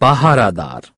પહારાદાર